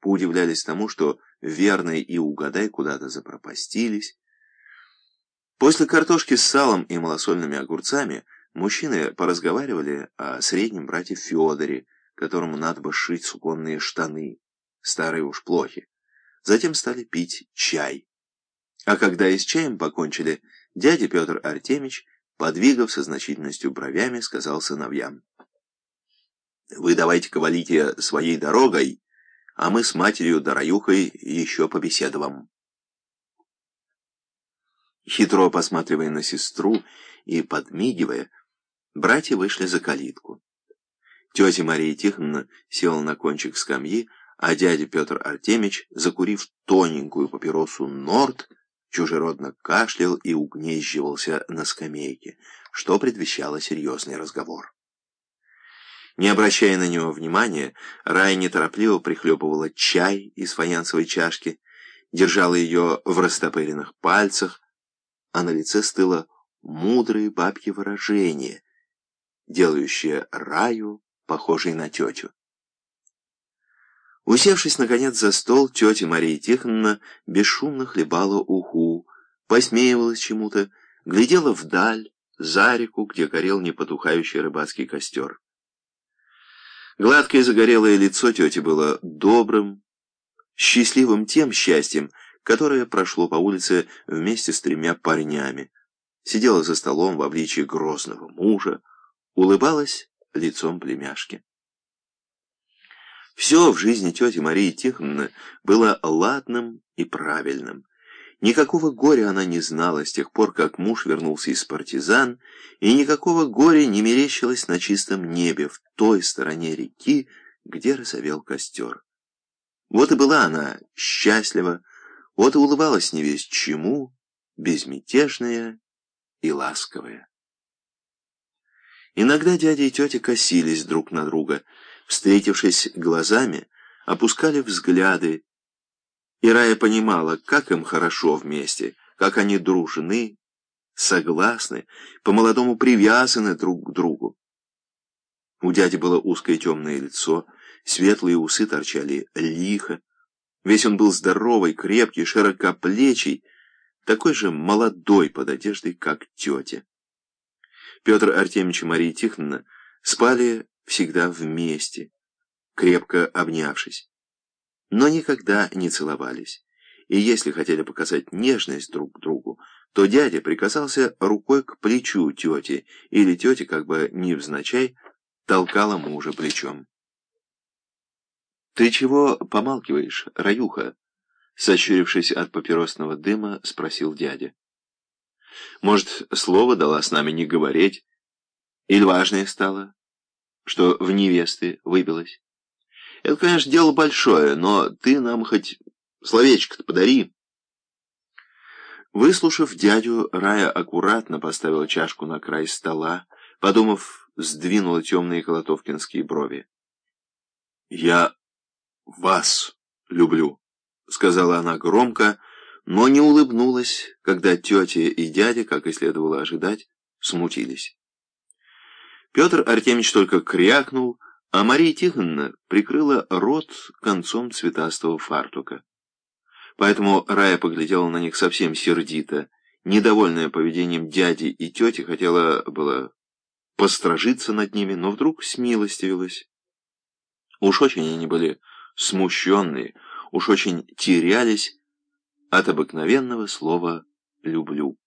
поудивлялись тому, что верный и угадай куда-то запропастились. После картошки с салом и малосольными огурцами мужчины поразговаривали о среднем брате Федоре, которому надо бы сшить суконные штаны, старые уж плохи. Затем стали пить чай. А когда и с чаем покончили, дядя Петр Артемич, подвигав со значительностью бровями, сказал сыновьям. «Вы давайте-ка своей дорогой, а мы с матерью Дораюхой еще побеседуем». Хитро посматривая на сестру и подмигивая, братья вышли за калитку. Тетя Мария Тихоновна села на кончик скамьи, а дядя Петр Артемич, закурив тоненькую папиросу «Норд», чужеродно кашлял и угнезживался на скамейке, что предвещало серьезный разговор. Не обращая на него внимания, Рая неторопливо прихлебывала чай из фаянсовой чашки, держала ее в растопыренных пальцах, а на лице стыло мудрые бабки выражение, делающее Раю похожей на тетю. Усевшись, наконец, за стол, тетя Мария Тихоновна бесшумно хлебала уху, посмеивалась чему-то, глядела вдаль, за реку, где горел непотухающий рыбацкий костер. Гладкое загорелое лицо тети было добрым, счастливым тем счастьем, которое прошло по улице вместе с тремя парнями, сидела за столом в обличии грозного мужа, улыбалась лицом племяшки. Все в жизни тети Марии Тихоновны было ладным и правильным. Никакого горя она не знала с тех пор, как муж вернулся из партизан, и никакого горя не мерещилось на чистом небе в той стороне реки, где разовел костер. Вот и была она счастлива, вот и улыбалась не весь чему, безмятежная и ласковая. Иногда дядя и тетя косились друг на друга — встретившись глазами, опускали взгляды, и Рая понимала, как им хорошо вместе, как они дружны, согласны, по-молодому привязаны друг к другу. У дяди было узкое темное лицо, светлые усы торчали лихо, весь он был здоровый, крепкий, широкоплечий, такой же молодой под одеждой, как тетя. Петр Артемьевич и Мария Тихоновна спали всегда вместе, крепко обнявшись. Но никогда не целовались. И если хотели показать нежность друг к другу, то дядя прикасался рукой к плечу тети, или тетя, как бы невзначай, толкала мужа плечом. «Ты чего помалкиваешь, Раюха?» Сощурившись от папиросного дыма, спросил дядя. «Может, слово дала с нами не говорить? Или важное стало?» что в невесты выбилась. Это, конечно, дело большое, но ты нам хоть словечко-то подари. Выслушав дядю, Рая аккуратно поставила чашку на край стола, подумав, сдвинула темные колотовкинские брови. «Я вас люблю», — сказала она громко, но не улыбнулась, когда тетя и дядя, как и следовало ожидать, смутились. Петр Артемьевич только крякнул, а Мария Тихоновна прикрыла рот концом цветастого фартука. Поэтому Рая поглядела на них совсем сердито, недовольная поведением дяди и тети, хотела было постражиться над ними, но вдруг смилостивилась. Уж очень они были смущенные, уж очень терялись от обыкновенного слова «люблю».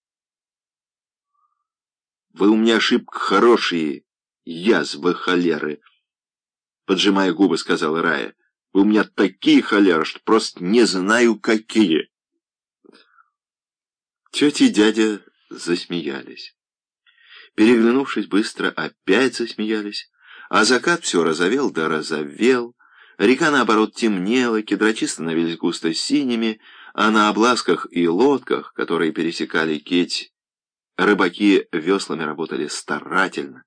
«Вы у меня ошибка хорошие», Язвы холеры. Поджимая губы, сказала Рая. Вы у меня такие холеры, что просто не знаю, какие. Тетя и дядя засмеялись. Переглянувшись быстро, опять засмеялись, а закат все разовел да разовел, река, наоборот, темнела, кедрачи становились густо синими, а на обласках и лодках, которые пересекали кеть, рыбаки веслами работали старательно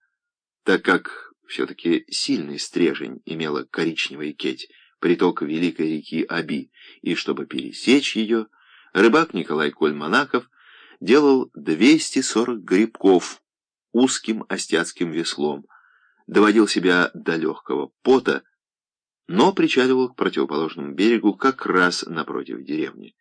так как все-таки сильный стрежень имела коричневая кеть, приток великой реки Аби, и чтобы пересечь ее, рыбак Николай Кольманаков делал 240 грибков узким остяцким веслом, доводил себя до легкого пота, но причаливал к противоположному берегу как раз напротив деревни.